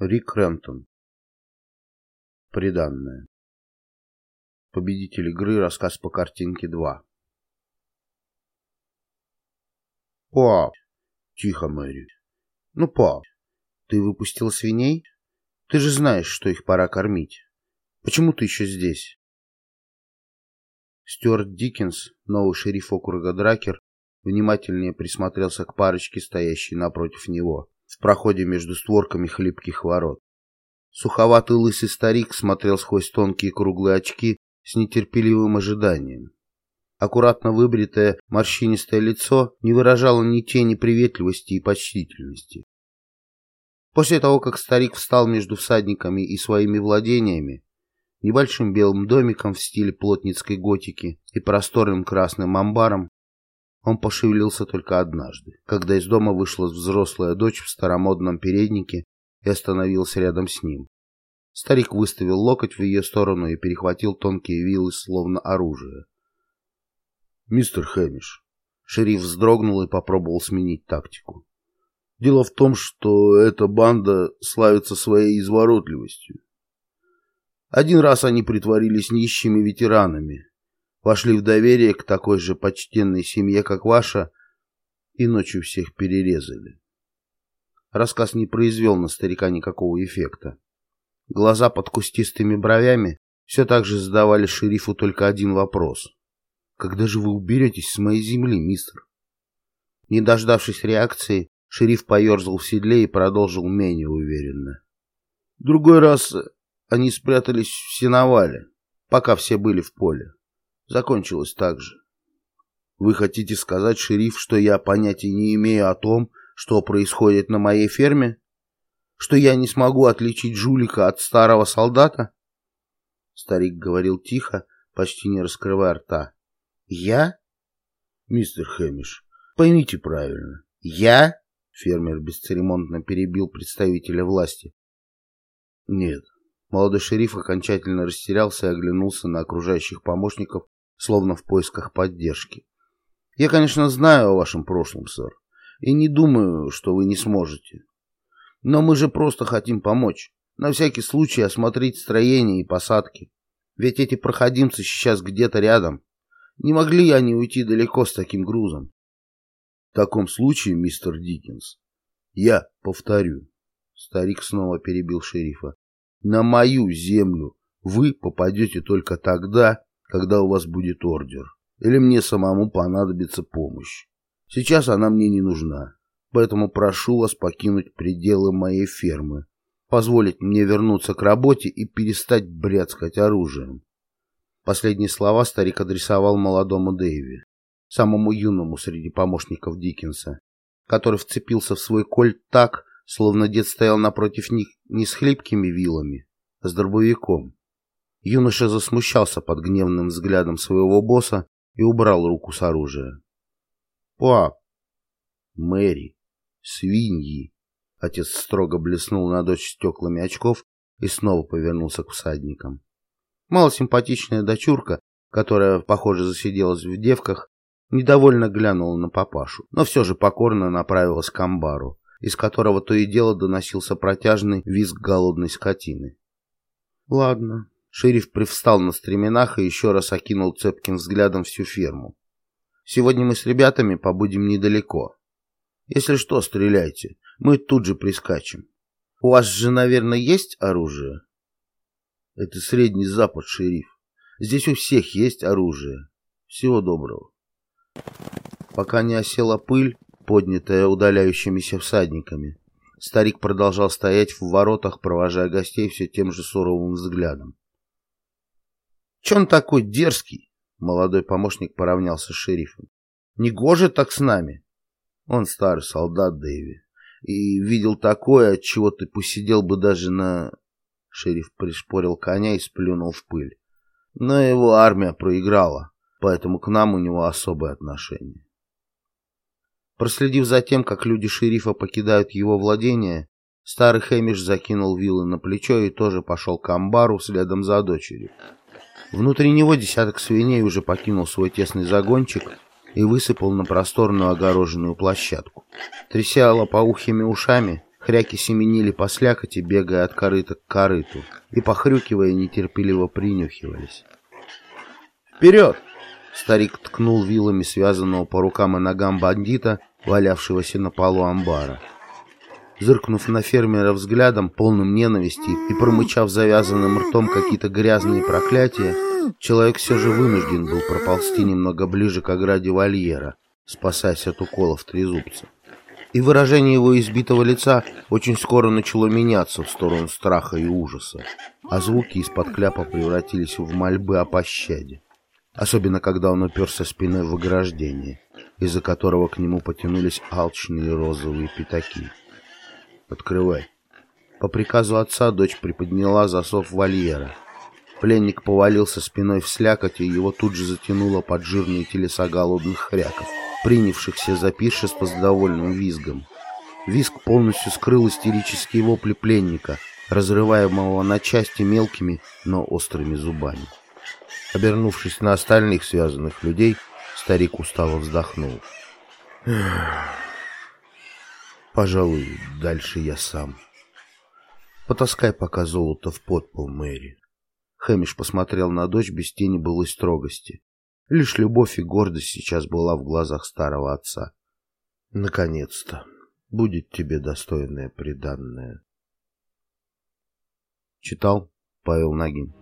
Рик Крэмптон. Приданное. Победитель игры. Рассказ по картинке 2. Пап. Тихо, Мэри. Ну, пап, ты выпустил свиней? Ты же знаешь, что их пора кормить. Почему ты еще здесь? Стюарт Диккенс, новый шериф округа Дракер, внимательнее присмотрелся к парочке, стоящей напротив него в проходе между створками хлипких ворот. Суховатый лысый старик смотрел сквозь тонкие круглые очки с нетерпеливым ожиданием. Аккуратно выбритое морщинистое лицо не выражало ни тени приветливости и почтительности. После того, как старик встал между всадниками и своими владениями, небольшим белым домиком в стиле плотницкой готики и просторным красным амбаром, он пошевелился только однажды, когда из дома вышла взрослая дочь в старомодном переднике и остановился рядом с ним. Старик выставил локоть в ее сторону и перехватил тонкие вилы, словно оружие. «Мистер Хэмиш». Шериф вздрогнул и попробовал сменить тактику. «Дело в том, что эта банда славится своей изворотливостью. Один раз они притворились нищими ветеранами, вошли в доверие к такой же почтенной семье, как ваша, и ночью всех перерезали. Рассказ не произвел на старика никакого эффекта. Глаза под кустистыми бровями все так же задавали шерифу только один вопрос. «Когда же вы уберетесь с моей земли, мистер?» Не дождавшись реакции, шериф поерзал в седле и продолжил менее уверенно. «Другой раз они спрятались в сеновале, пока все были в поле закончилось так же. Вы хотите сказать, шериф, что я понятия не имею о том, что происходит на моей ферме? Что я не смогу отличить жулика от старого солдата? Старик говорил тихо, почти не раскрывая рта. Я? Мистер Хэмиш, поймите правильно. Я? Фермер бесцеремонно перебил представителя власти. Нет. Молодой шериф окончательно растерялся и оглянулся на окружающих помощников словно в поисках поддержки. Я, конечно, знаю о вашем прошлом, сэр, и не думаю, что вы не сможете. Но мы же просто хотим помочь. На всякий случай осмотреть строение и посадки. Ведь эти проходимцы сейчас где-то рядом. Не могли они уйти далеко с таким грузом? В таком случае, мистер Диккенс, я повторю. Старик снова перебил шерифа. На мою землю вы попадете только тогда, когда у вас будет ордер, или мне самому понадобится помощь. Сейчас она мне не нужна, поэтому прошу вас покинуть пределы моей фермы, позволить мне вернуться к работе и перестать бряцкать оружием. Последние слова старик адресовал молодому Дэйви, самому юному среди помощников Диккенса, который вцепился в свой кольт так, словно дед стоял напротив них не с хлипкими вилами, а с дробовиком. Юноша засмущался под гневным взглядом своего босса и убрал руку с оружия. «Пап! Мэри! Свиньи!» Отец строго блеснул на дочь стеклами очков и снова повернулся к всадникам. Малосимпатичная дочурка, которая, похоже, засиделась в девках, недовольно глянула на папашу, но все же покорно направилась к амбару, из которого то и дело доносился протяжный визг голодной скотины. «Ладно, Шериф привстал на стременах и еще раз окинул цепким взглядом всю ферму. «Сегодня мы с ребятами побудем недалеко. Если что, стреляйте. Мы тут же прискачем. У вас же, наверное, есть оружие?» «Это Средний Запад, шериф. Здесь у всех есть оружие. Всего доброго». Пока не осела пыль, поднятая удаляющимися всадниками, старик продолжал стоять в воротах, провожая гостей все тем же суровым взглядом. Че он такой дерзкий? Молодой помощник поравнялся с шерифом. Негоже так с нами. Он старый солдат, Дэви. И видел такое, от чего ты посидел бы даже на... Шериф пришпорил коня и сплюнул в пыль. Но его армия проиграла, поэтому к нам у него особое отношение. Проследив за тем, как люди шерифа покидают его владение, старый Хэмиш закинул вилы на плечо и тоже пошел к амбару следом за дочерью. Внутри него десяток свиней уже покинул свой тесный загончик и высыпал на просторную огороженную площадку. Тряся лопоухими ушами, Хряки семенили по слякоти, бегая от корыта к корыту, и, похрюкивая, нетерпеливо принюхивались. «Вперед!» Старик ткнул вилами связанного по рукам и ногам бандита, валявшегося на полу амбара. Зыркнув на фермера взглядом, полным ненависти, и промычав завязанным ртом какие-то грязные проклятия, человек все же вынужден был проползти немного ближе к ограде вольера, спасаясь от уколов трезубца. И выражение его избитого лица очень скоро начало меняться в сторону страха и ужаса, а звуки из-под кляпа превратились в мольбы о пощаде. Особенно, когда он уперся спиной в ограждение, из-за которого к нему потянулись алчные розовые пятаки. «Открывай». По приказу отца дочь приподняла засов вольера. Пленник повалился спиной в слякоть, и его тут же затянуло под жирные телеса голодных хряков, принявшихся за пиршество с довольным визгом. Визг полностью скрыл истерические вопли пленника, разрываемого на части мелкими, но острыми зубами. Обернувшись на остальных связанных людей, старик устало вздохнул. Пожалуй, дальше я сам. Потаскай пока золото в подпол, Мэри. Хэмиш посмотрел на дочь без тени былой строгости. Лишь любовь и гордость сейчас была в глазах старого отца. Наконец-то будет тебе достойное приданное. Читал Павел Нагин